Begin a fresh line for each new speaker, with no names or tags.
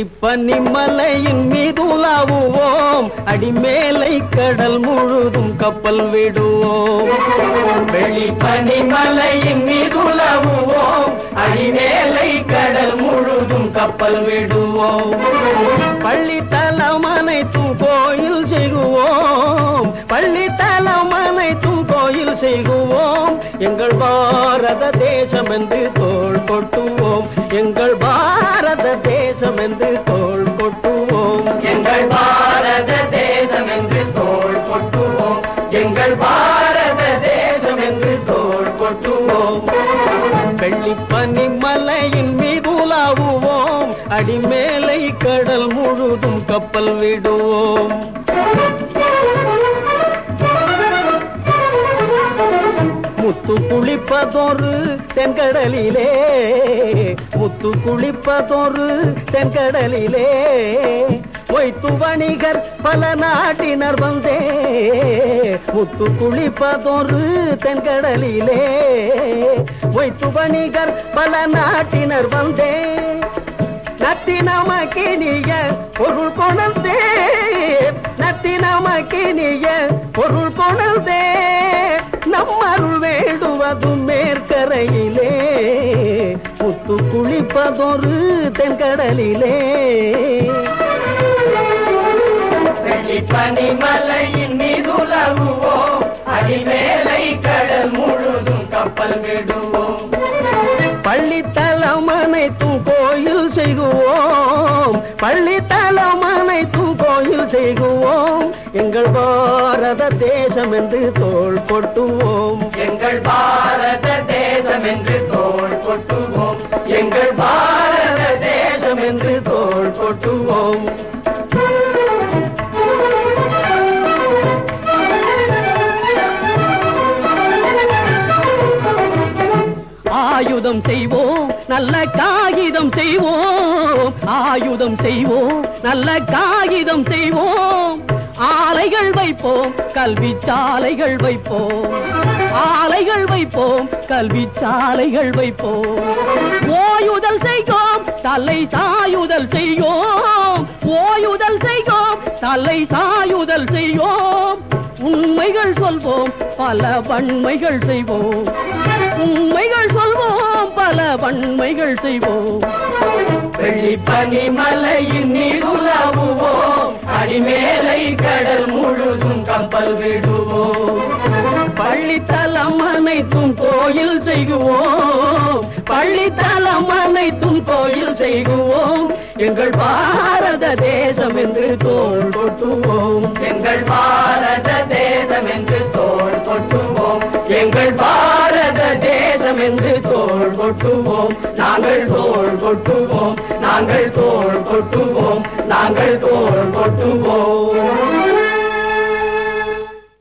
இப்பனிமலையின் மீது உலாவுவோம் அடிமேலை கடல் முழுதும் கப்பல் விடுவோம் வெளிப்பனிமலையின் மீது உலாவுவோம் அடிமேலை கடல் முழுதும் கப்பல் விடுவோம் பள்ளி தலம் அனைத்தும் கோயில் செய்குவோம் பள்ளி தலம் அனைத்தும் கோயில் செய்குவோம் எங்கள் பாரத தேசம் என்று தோல் கொட்டுவோம் எங்கள் பாரத தேசம் என்று தோல் கொட்டுவோம் எங்கள் பாரத தேசம் என்று தோல் கொட்டுவோம் எங்கள் பாரத தேசம் என்று தோல் கொட்டுவோம் வெள்ளி பனிமலையின் மீது உலாவுவோம் அடிமேலை கடல் முழுதும் கப்பல் விடுவோம் முத்து குளிப்பதொரு தென்கடலிலே முத்து குளிப்பதொரு தென்கடலிலே ஒய்த்து வணிகர் பல நாட்டினர் வந்தே முத்து குளிப்பதொரு தென்கடலிலே ஒய்த்து வணிகர் பல நாட்டினர் வந்தே நத்தி நமக்கினிய பொருள் கொணந்தே நத்தி நமக்கினிய பொருள் கொணந்தே குளிப்பதும் மேற்கரையிலே புத்து குளிப்பதொரு தென்கடலிலே பனிமலையின் மீது அடிமேலை கடல் முழுதும் கப்பல் விடுவோம் பள்ளித்தலம் அனைத்தும் கோயில் செய்குவோம் பள்ளித்தலம் செய்குவோம் எங்கள் பாரத தேசம் என்று தோல் பொட்டுவோம் எங்கள் பாரத தேசம் என்று தோல் பொட்டுவோம் எங்கள் பாரத ஆயுதம் செய்வோம் நல்ல காகிதம் செய்வோம் ஆயுதம் செய்வோம் நல்ல காகிதம் செய்வோம் ஆலைகள் வைப்போம் கல்வி சாலைகள் வைப்போம் ஆலைகள் வைப்போம் கல்வி சாலைகள் வைப்போம் ஓயுதல் செய்வோம் தலை சாயுதல் செய்வோம் ஓயுதல் செய்வோம் தலை சாயுதல் செய்வோம் உண்மைகள் சொல்வோம் பல வன்மைகள் செய்வோம் உண்மைகள் சொல்வோம் பல பண்மைகள் செய்வோம் வெள்ளி பனி மலையின் நீர் உலாவுவோம் அடிமேலை கடல் முழுதும் கப்பல் விடுவோம் பள்ளித்தலம் அனைத்தும் கோயில் செய்குவோம் பள்ளித்தலம் அனைத்தும் கோயில் செய்குவோம் எங்கள் பாரத தேசம் என்று தோல் கொட்டுவோம் எங்கள் பாரத தேசம் என்று தோல் கொட்டுவோம் எங்கள் பாரத தேசம் என்று தோல் கொட்டுவோம் நாங்கள் தோல் கொட்டுவோம் நாங்கள் தோல் கொட்டுவோம் நாங்கள் தோல் கொட்டுவோம்